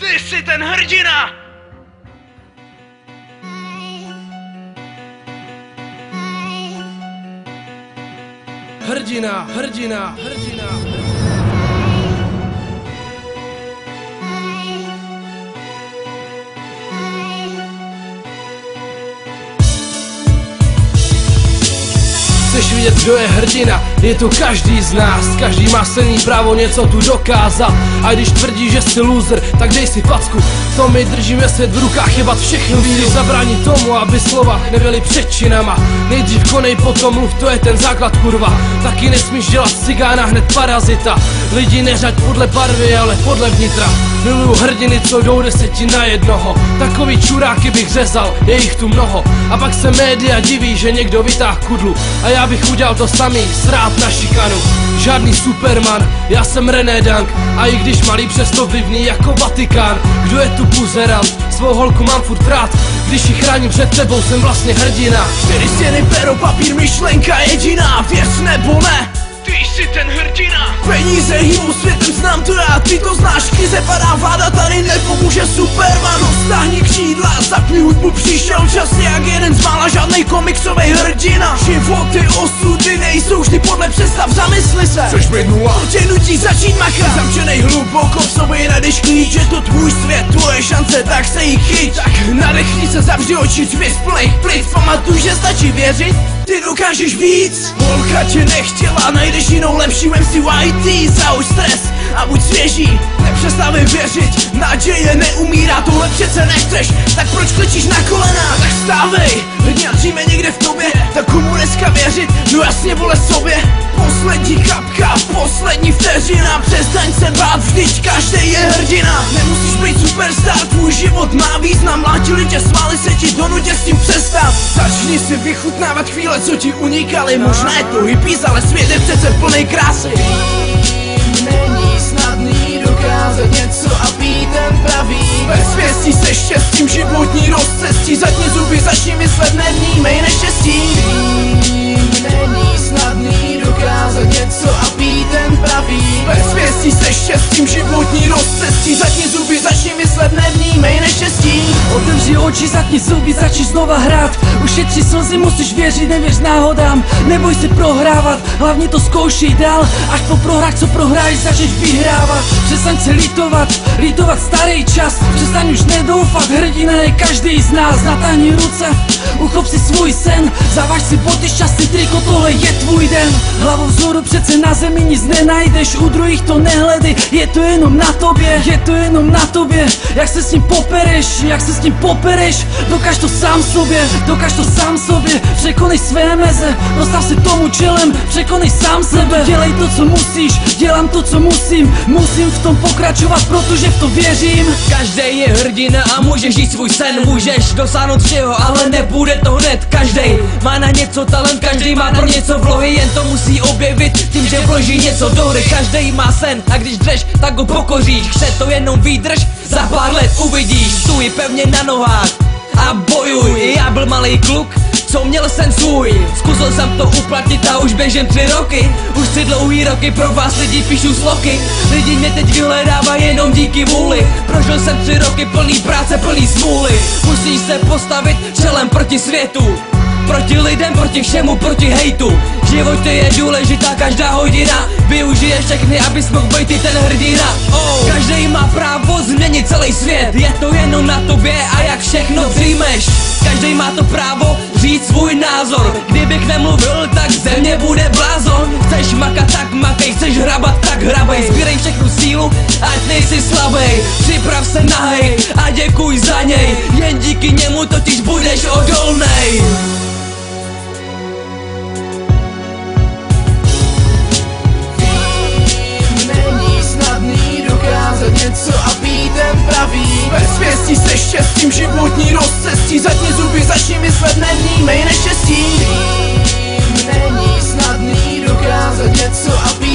jsi ten hrdina! Hrdina, hrdina, hrdina. Chceš vidět, kdo je hrdina? Je to každý z nás, každý má silný právo něco tu dokázat. A když tvrdí, že jsi loser, tak dej si facku. To my držíme svět v rukách, jebat všechny lidi. Zabrání tomu, aby slova nebyly přečinama Nejdřív konej, potom mluv, to je ten základ kurva. Taky nesmíš dělat cigána hned parazita. Lidi neřaď podle barvy, ale podle vnitra. Miluju hrdiny, co jdou deseti na jednoho. Takový čuráky bych řezal, je jich tu mnoho. A pak se média diví, že někdo vytáh kudlu. A já bych udělal to samý, srát na šikanu Žádný superman, já jsem René Dank A i když malý, přesto vlivný jako Vatikán Kdo je tu buzerant? Svou holku mám furt rád Když ji chráním před tebou, jsem vlastně hrdina Čtyři stěny, pero, papír, myšlenka jediná, věř nebo ne? Ty jsi ten hrdina! Peníze to já, ty to znáš Krize padá, vláda tady nepomůže Superman Stáhni křídla, zapni hudbu, přišel čas Jak jeden z mála, žádnej komiksový hrdina. Životy, osudy nejsou vždy podle představ, zamysli se. Chceš být nula? Tě nutí začít makat Zamčenej hluboko v sobě nadeš klíč Je to tvůj svět, tvoje šance, tak se jí chyť. Tak nadechni se, zavři oči, čvis plných plic. Pamatuj, že stačí věřit? Ty dokážeš víc. Holka tě nechtěla, najdeš jinou lepší si YT, zauž stres a buď svěží Nepřestávej věřit, naděje neumírá Tohle přece nechceš, tak proč klečíš na kolena? Tak stávej, hrdina dříme někde v tobě Tak komu dneska věřit, no jasně vole sobě. Poslední kapka, poslední vteřina. Přestaň se bát, vždyť každý je hrdina. Nemusíš být superstar, tvůj život má význam. Mlátili tě, smáli se ti, donutě s tím přestat. Začni si vychutnávat chvíle, co ti unikaly. Možná je to hippies, ale svět je přece plný krásy dokázat něco a být ten pravý. Bez svěstí se štěstím, životní rozcestí. Zatni zuby, začni myslet, nevnímej neštěstí. Není snadný dokázat něco a být ten pravý. Bez svěstí se štěstím, životní rozcestí. Zatni zuby, začni myslet, nevnímej neštěstí Otevři oči, zatni zuby, začni znova hrát. Ušetři slzy, musíš věřit, nevěř náhodám. Neboj se prohrávat, hlavně to zkoušej dál. Až po prohrách, co prohráš, začneš vyhrávat. Přestaň se litovat, litovat starý čas. Přestaň už nedoufat, hrdina je každý z nás. Natáhni ruce, uchop si svůj sen. Zavaž si boty, šťastný triko, tohle je tvůj den. Hlavou vzhůru přece na zemi nic nenajdeš U druhých to nehledy, je to jenom na tobě Je to jenom na tobě, jak se s ním popereš Jak se s ním popereš, dokaž to sám sobě Dokaž to sám sobě, překonej své meze Postav se tomu čelem, překonej sám sebe. Dělej to, co musíš, dělám to, co musím. Musím v tom pokračovat, protože v to věřím. Každý je hrdina a můžeš žít svůj sen. Můžeš dosáhnout všeho, ale nebude to hned Každý má na něco talent, každý má pro něco vlohy Jen to musí objevit. Tím, že vloží něco do hry Každý má sen. A když dřeš, tak ho pokoříš. Chce to jenom výdrž, za pár let uvidíš Stůj pevně na nohách a bojuj. Já byl malý kluk, co měl sen svůj. Zkusil jsem to uplatnit a už běžím tři roky. Už tři dlouhý roky pro vás lidi píšu sloky. Lidi mě teď vyhledávají jenom díky vůli. Prožil jsem tři roky plný práce, plný smůly. Musíš se postavit čelem proti světu. Proti lidem, proti všemu, proti hejtu životě je důležitá každá hodina. Využije všechny, abys mohl být i ten hrdina. Oh. Každý má právo změnit celý svět. Je to jenom na tobě a jak všechno přijmeš. Každý má to právo říct svůj názor. Kdybych nemluvil, tak země bude blázon. Chceš makat, tak makej, chceš hrabat, tak hrabej. Sbírej všechnu sílu, ať nejsi slabej. Připrav se na hej a děkuj za něj. Jen díky němu totiž budeš odolnej štěstím, životní rozcestí Zatni zuby, začni myslet, nevnímej neštěstí. Není snadný dokázat něco a